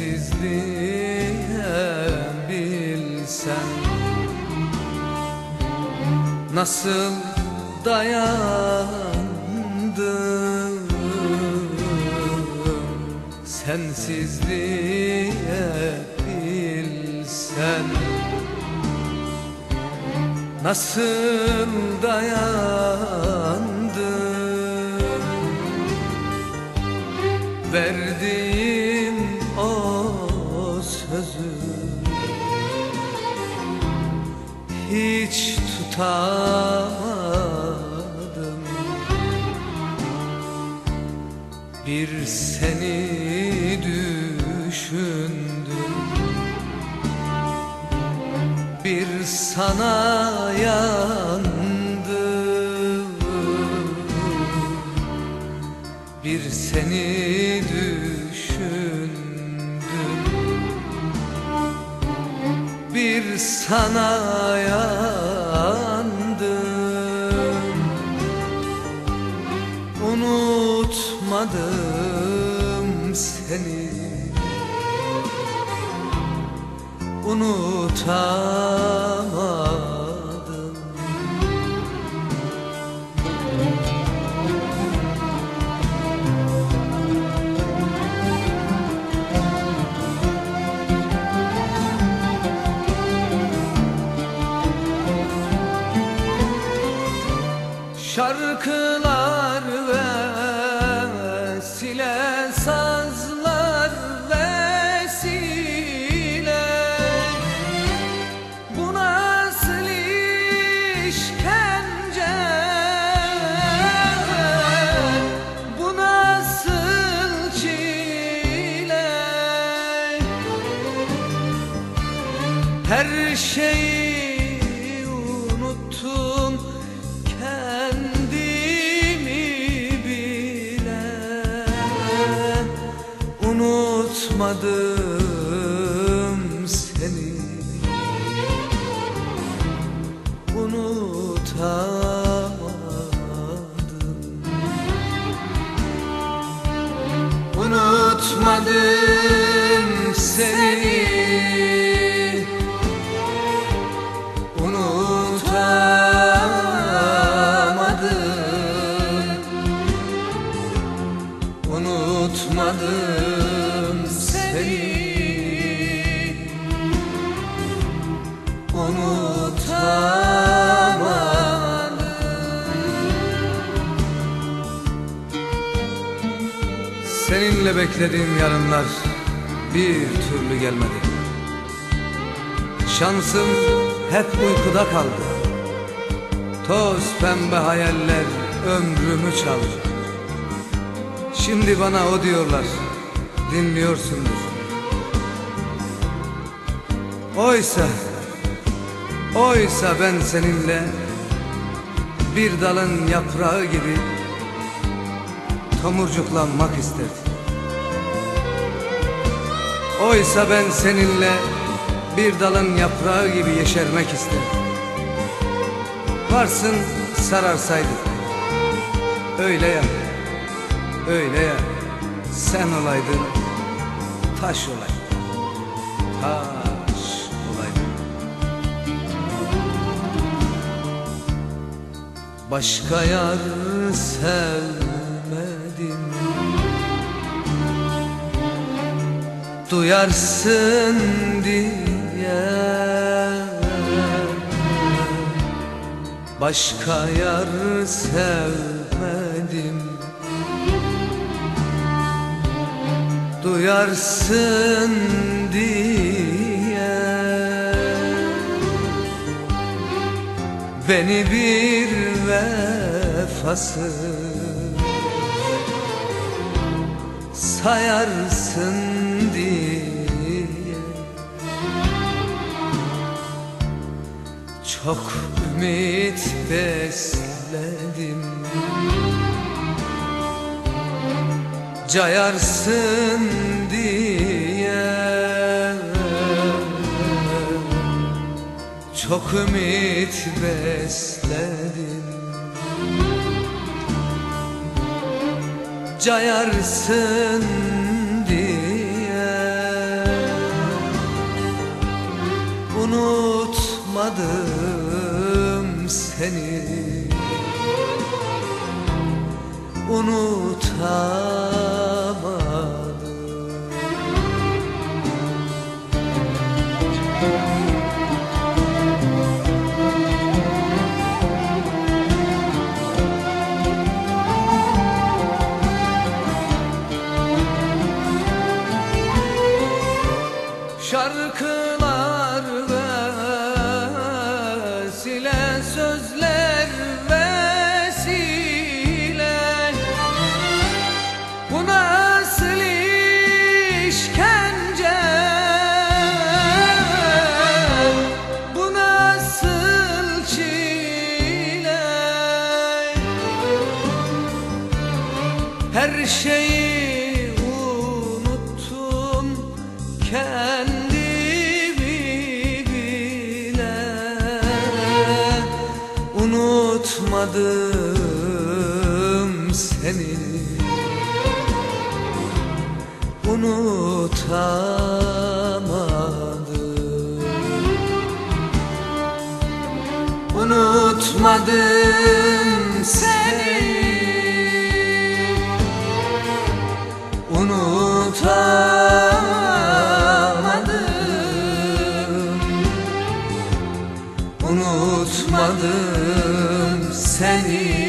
sensizliğe bilsen. Nasıl dayandım Sensizliğe bilsen. Nasıl dayandım Verdiğin Hiç tutamadım. Bir seni düşündüm. Bir sana yandım. Bir seni düşündüm. Bir sana yandım seni. Unutamadım şeyi unuttum kendimi bile Unutmadım seni. Unutamadım. Unutmadım Unutmadım seni. Unutamadım. Seninle beklediğim yarınlar bir türlü gelmedi. Şansım hep uykuda kaldı. Toz pembe hayaller ömrümü çaldı Şimdi bana o diyorlar. Dinliyorsundur Oysa Oysa ben seninle Bir dalın yaprağı gibi Tomurcuklanmak isterdim. Oysa ben seninle Bir dalın yaprağı gibi yeşermek isterdim. Varsın sararsaydık Öyle ya Öyle ya. Sen olaydın Taş olaydın. Taş olaydın. Başka yar sevmedim. Duyarsın diye. Başka yar sevmedim Duyarsın diye. Beni bir vefasız Sayarsın diye. Çok ümit besledim Cayarsın diye. Çok ümit besledim. Cayarsın diye. Unutmadım seni. Unutamadım Her şeyi unuttum kendimi bile Unutmadım seni. Unutamadım. Unutmadım seni unutamadım. Unutmadım seni.